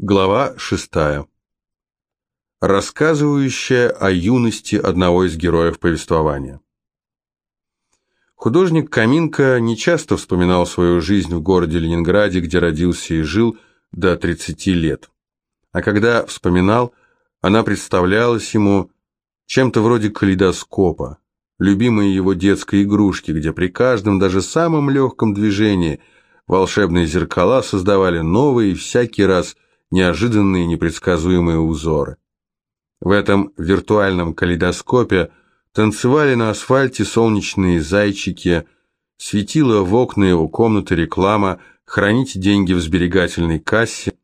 Глава шестая. Рассказывающая о юности одного из героев повествования. Художник Каминка нечасто вспоминал свою жизнь в городе Ленинграде, где родился и жил до 30 лет. А когда вспоминал, она представлялась ему чем-то вроде калейдоскопа, любимой его детской игрушки, где при каждом, даже самом легком движении волшебные зеркала создавали новые всякий раз неожиданные непредсказуемые узоры. В этом виртуальном калейдоскопе танцевали на асфальте солнечные зайчики, светила в окна его комнаты реклама «Храните деньги в сберегательной кассе»,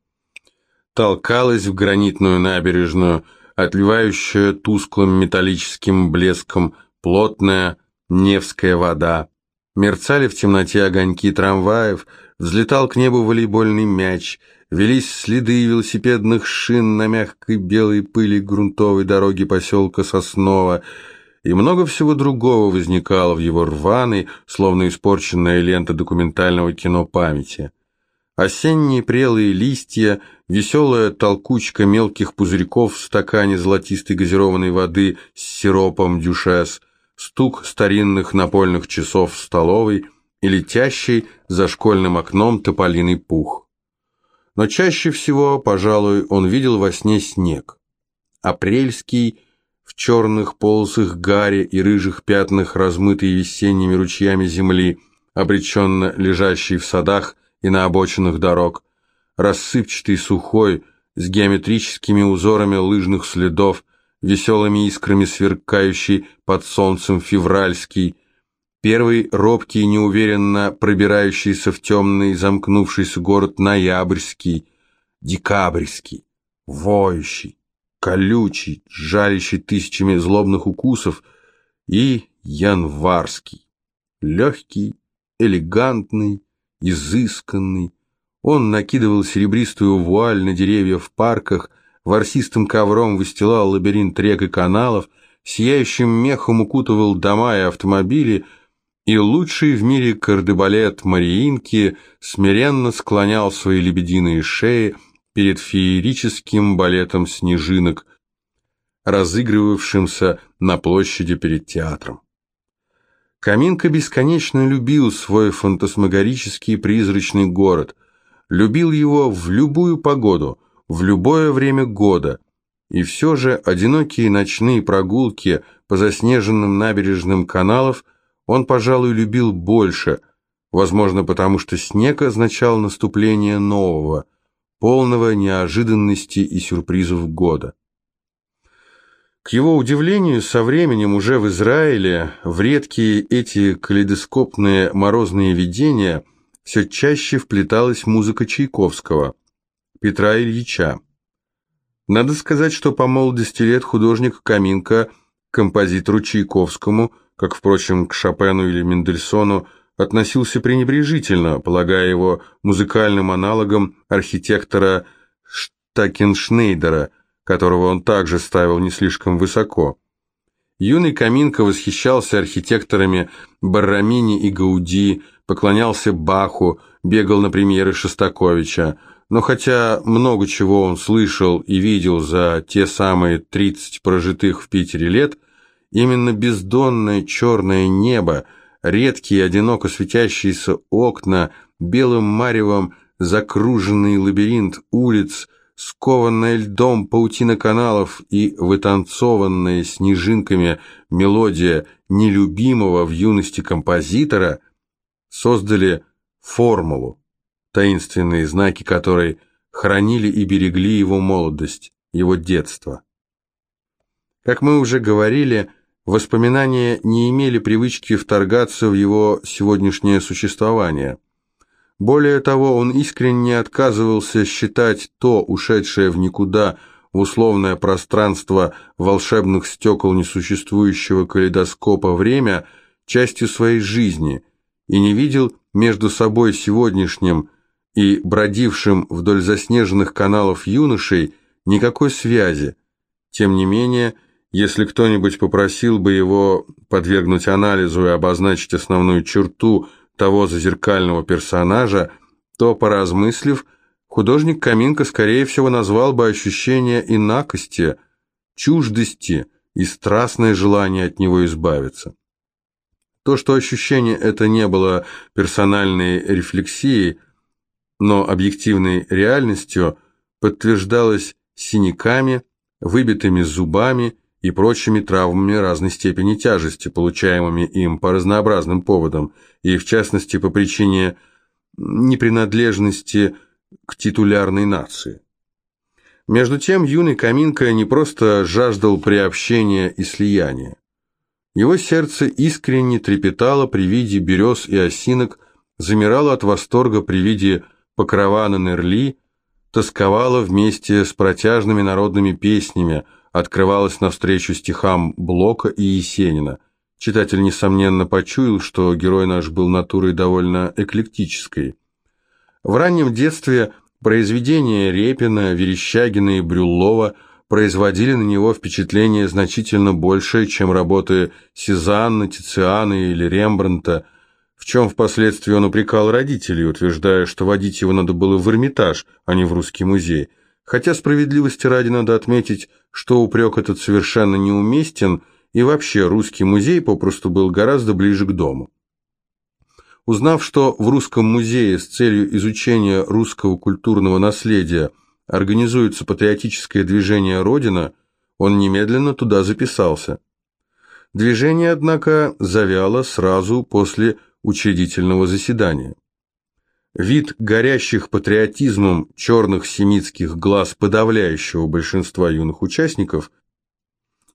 толкалась в гранитную набережную, отливающая тусклым металлическим блеском плотная Невская вода. Мерцали в темноте огоньки трамваев, взлетал к небу волейбольный мяч, велись следы велосипедных шин на мягкой белой пыли грунтовой дороги поселка Соснова, и много всего другого возникало в его рваной, словно испорченная лента документального кино памяти. Осенние прелые листья, веселая толкучка мелких пузырьков в стакане золотистой газированной воды с сиропом дюшес, стук старинных напольных часов в столовой и летящий за школьным окном тополиный пух. Но чаще всего, пожалуй, он видел во сне снег. Апрельский, в черных полосах гари и рыжих пятнах, размытый весенними ручьями земли, обреченно лежащий в садах и на обочинах дорог, рассыпчатый сухой, с геометрическими узорами лыжных следов, веселыми искрами сверкающий под солнцем февральский, первый робкий, неуверенно пробирающийся в темный замкнувшийся город ноябрьский, декабрьский, воющий, колючий, жалящий тысячами злобных укусов, и январский, легкий, элегантный, изысканный. Он накидывал серебристую вуаль на деревья в парках, ворсистым ковром выстилал лабиринт рек и каналов, сияющим мехом укутывал дома и автомобили, и лучший в мире кардебалет Мариинки смиренно склонял свои лебединые шеи перед феерическим балетом снежинок, разыгрывавшимся на площади перед театром. Каминка бесконечно любил свой фантасмагорический призрачный город, любил его в любую погоду – в любое время года, и все же одинокие ночные прогулки по заснеженным набережным каналов он, пожалуй, любил больше, возможно, потому что снег означал наступление нового, полного неожиданности и сюрпризов года. К его удивлению, со временем уже в Израиле в редкие эти калейдоскопные морозные видения все чаще вплеталась музыка Чайковского – Петра Ильича. Надо сказать, что по молодости лет художник Каминка композитору Чайковскому, как, впрочем, к Шопену или Мендельсону, относился пренебрежительно, полагая его музыкальным аналогом архитектора Штакеншнейдера, которого он также ставил не слишком высоко. Юный Каминка восхищался архитекторами Баррамини и Гауди, поклонялся Баху, бегал на премьеры Шостаковича, но хотя много чего он слышал и видел за те самые 30 прожитых в Питере лет, именно бездонное черное небо, редкие одиноко светящиеся окна, белым маревом закруженный лабиринт улиц, скованная льдом паутина каналов и вытанцованная снежинками мелодия нелюбимого в юности композитора создали формулу, таинственные знаки которой хранили и берегли его молодость, его детство. Как мы уже говорили, воспоминания не имели привычки вторгаться в его сегодняшнее существование. Более того, он искренне отказывался считать то, ушедшее в никуда, в условное пространство волшебных стекол несуществующего калейдоскопа время, частью своей жизни, и не видел между собой сегодняшним и бродившим вдоль заснеженных каналов юношей никакой связи. Тем не менее, если кто-нибудь попросил бы его подвергнуть анализу и обозначить основную черту того зазеркального персонажа, то, поразмыслив, художник Каминка, скорее всего, назвал бы ощущение инакости, чуждости и страстное желание от него избавиться. То, что ощущение это не было персональной рефлексией, но объективной реальностью, подтверждалось синяками, выбитыми зубами и прочими травмами разной степени тяжести, получаемыми им по разнообразным поводам, и в частности по причине непринадлежности к титулярной нации. Между тем юный Каминка не просто жаждал приобщения и слияния. Его сердце искренне трепетало при виде берез и осинок, замирало от восторга при виде покрова на Нерли, тосковало вместе с протяжными народными песнями, открывалось навстречу стихам Блока и Есенина. Читатель, несомненно, почуял, что герой наш был натурой довольно эклектической. В раннем детстве произведения Репина, Верещагина и Брюллова производили на него впечатление значительно большее, чем работы Сезанна, Тициана или Рембрандта, в чем впоследствии он упрекал родителей, утверждая, что водить его надо было в Эрмитаж, а не в Русский музей. Хотя справедливости ради надо отметить, что упрек этот совершенно неуместен, и вообще Русский музей попросту был гораздо ближе к дому. Узнав, что в Русском музее с целью изучения русского культурного наследия организуется патриотическое движение «Родина», он немедленно туда записался. Движение, однако, завяло сразу после учредительного заседания. Вид горящих патриотизмом черных семитских глаз подавляющего большинства юных участников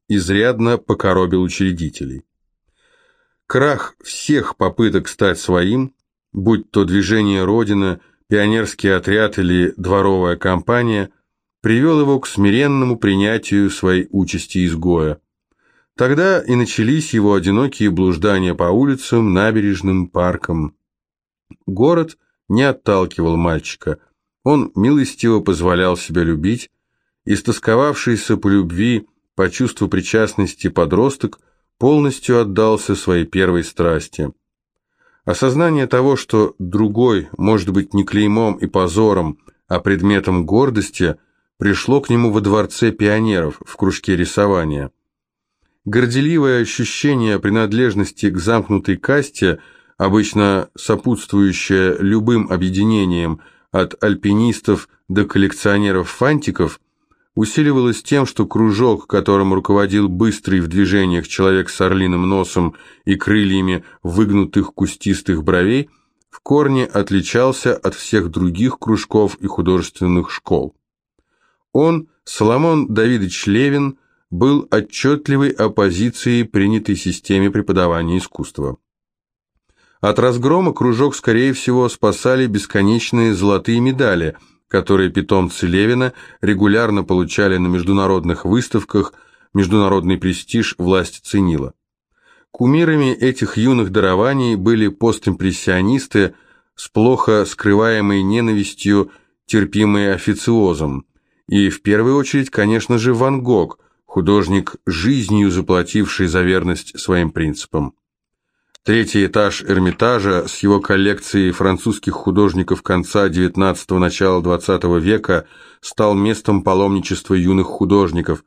изрядно покоробил учредителей. Крах всех попыток стать своим, будь то движение «Родина», пионерский отряд или дворовая компания, привел его к смиренному принятию своей участи изгоя. Тогда и начались его одинокие блуждания по улицам, набережным, паркам. Город не отталкивал мальчика, он милостиво позволял себя любить, истосковавшийся по любви, по чувству причастности подросток – полностью отдался своей первой страсти. Осознание того, что другой может быть не клеймом и позором, а предметом гордости, пришло к нему во дворце пионеров в кружке рисования. Горделивое ощущение принадлежности к замкнутой касте, обычно сопутствующее любым объединениям от альпинистов до коллекционеров фантиков, усиливалось тем, что кружок, которым руководил быстрый в движениях человек с орлиным носом и крыльями выгнутых кустистых бровей, в корне отличался от всех других кружков и художественных школ. Он, Соломон Давидович Левин, был отчетливой оппозицией принятой системе преподавания искусства. От разгрома кружок, скорее всего, спасали бесконечные золотые медали – которые питомцы Левина регулярно получали на международных выставках, международный престиж власть ценила. Кумирами этих юных дарований были постимпрессионисты с плохо скрываемой ненавистью, терпимые официозом, и в первую очередь, конечно же, Ван Гог, художник, жизнью заплативший за верность своим принципам. Третий этаж Эрмитажа с его коллекцией французских художников конца XIX – начала XX века стал местом паломничества юных художников,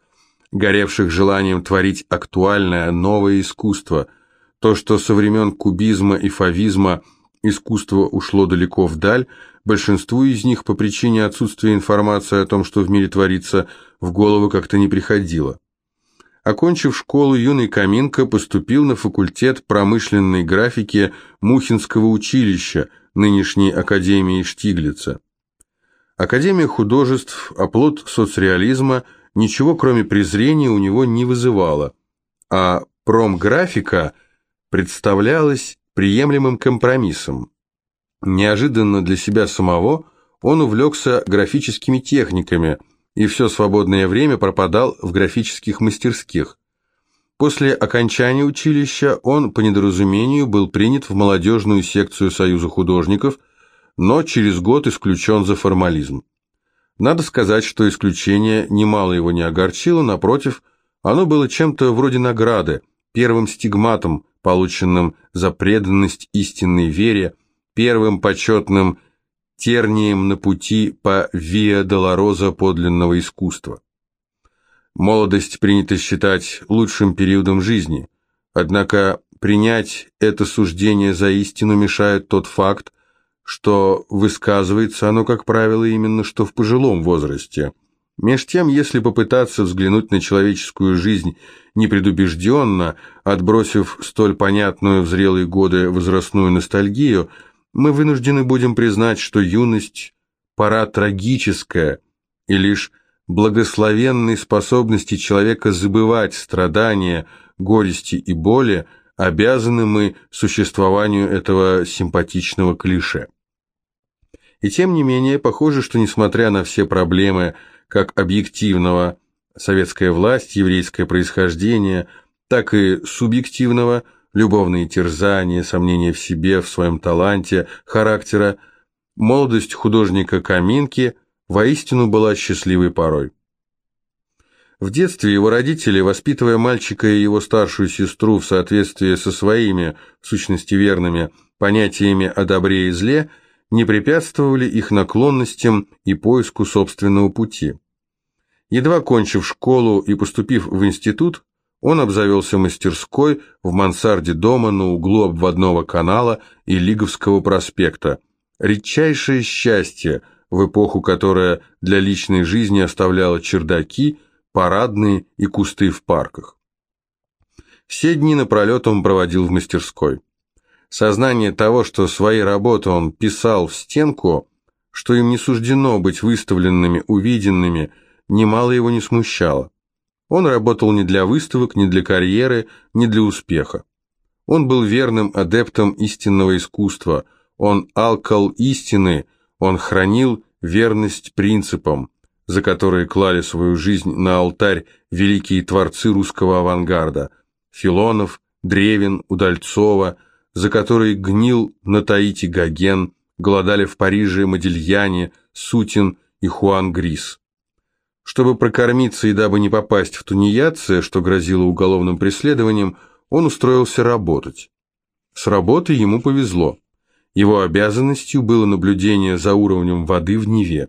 горевших желанием творить актуальное, новое искусство. То, что со времен кубизма и фавизма искусство ушло далеко вдаль, большинству из них по причине отсутствия информации о том, что в мире творится, в голову как-то не приходило. Окончив школу, юный Каминко поступил на факультет промышленной графики Мухинского училища, нынешней Академии Штиглица. Академия художеств, оплот соцреализма, ничего кроме презрения у него не вызывала, а промграфика представлялась приемлемым компромиссом. Неожиданно для себя самого он увлекся графическими техниками – и все свободное время пропадал в графических мастерских. После окончания училища он, по недоразумению, был принят в молодежную секцию Союза художников, но через год исключен за формализм. Надо сказать, что исключение немало его не огорчило, напротив, оно было чем-то вроде награды, первым стигматом, полученным за преданность истинной вере, первым почетным тернием на пути по Виа Долороза подлинного искусства. Молодость принято считать лучшим периодом жизни, однако принять это суждение за истину мешает тот факт, что высказывается оно, как правило, именно что в пожилом возрасте. Меж тем, если попытаться взглянуть на человеческую жизнь непредубежденно, отбросив столь понятную в зрелые годы возрастную ностальгию, мы вынуждены будем признать, что юность – пора трагическая, и лишь благословенной способности человека забывать страдания, горести и боли обязаны мы существованию этого симпатичного клише. И тем не менее, похоже, что несмотря на все проблемы как объективного советская власть, еврейское происхождение, так и субъективного любовные терзания, сомнения в себе, в своем таланте, характера, молодость художника Каминки воистину была счастливой порой. В детстве его родители, воспитывая мальчика и его старшую сестру в соответствии со своими, в сущности верными, понятиями о добре и зле, не препятствовали их наклонностям и поиску собственного пути. Едва кончив школу и поступив в институт, он обзавелся мастерской в мансарде дома на углу обводного канала и Лиговского проспекта. Редчайшее счастье в эпоху, которая для личной жизни оставляла чердаки, парадные и кусты в парках. Все дни напролет он проводил в мастерской. Сознание того, что свои работы он писал в стенку, что им не суждено быть выставленными, увиденными, немало его не смущало. Он работал не для выставок, не для карьеры, не для успеха. Он был верным адептом истинного искусства, он алкал истины, он хранил верность принципам, за которые клали свою жизнь на алтарь великие творцы русского авангарда – Филонов, Древин, Удальцова – за который гнил на Таити Гоген, голодали в Париже Модильяне, Сутин и Хуан Грис. Чтобы прокормиться и дабы не попасть в тунеядцы, что грозило уголовным преследованием, он устроился работать. С работой ему повезло. Его обязанностью было наблюдение за уровнем воды в Неве.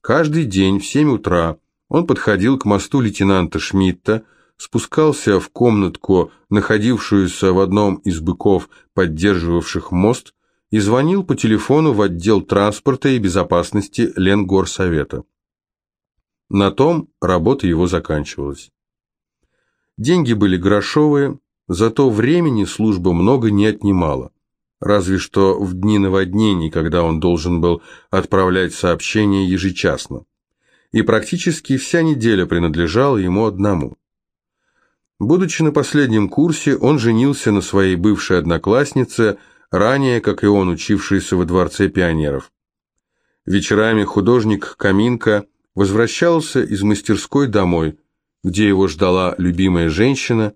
Каждый день в 7 утра он подходил к мосту лейтенанта Шмидта, спускался в комнатку, находившуюся в одном из быков, поддерживавших мост, и звонил по телефону в отдел транспорта и безопасности Ленгорсовета. На том работа его заканчивалась. Деньги были грошовые, зато времени служба много не отнимала. Разве что в дни наводнений, когда он должен был отправлять сообщения ежечасно. И практически вся неделя принадлежала ему одному. Будучи на последнем курсе, он женился на своей бывшей однокласснице, ранее, как и он, учившейся во Дворце пионеров. Вечерами художник Каминка возвращался из мастерской домой, где его ждала любимая женщина,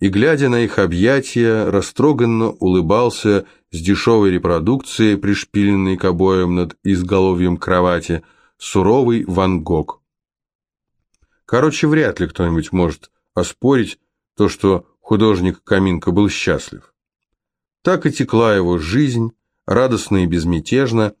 и, глядя на их объятия, растроганно улыбался с дешевой репродукцией, пришпиленной к обоям над изголовьем кровати, суровый Ван Гог. Короче, вряд ли кто-нибудь может оспорить то, что художник Каминка был счастлив. Так и текла его жизнь, радостно и безмятежно,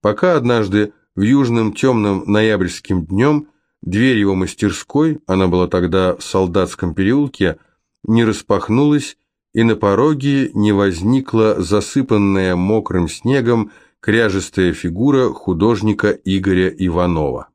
пока однажды в южном темном ноябрьским днем дверь его мастерской, она была тогда в солдатском переулке, не распахнулась, и на пороге не возникла засыпанная мокрым снегом кряжестая фигура художника Игоря Иванова.